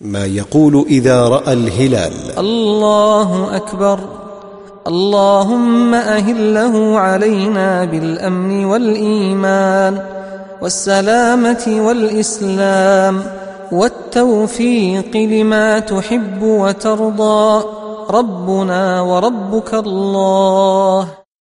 ما يقول إذا رأى الهلال. الله أكبر. اللهم أهله علينا بالأمن والإيمان والسلامة والإسلام والتوفيق لما تحب وترضى. ربنا وربك الله.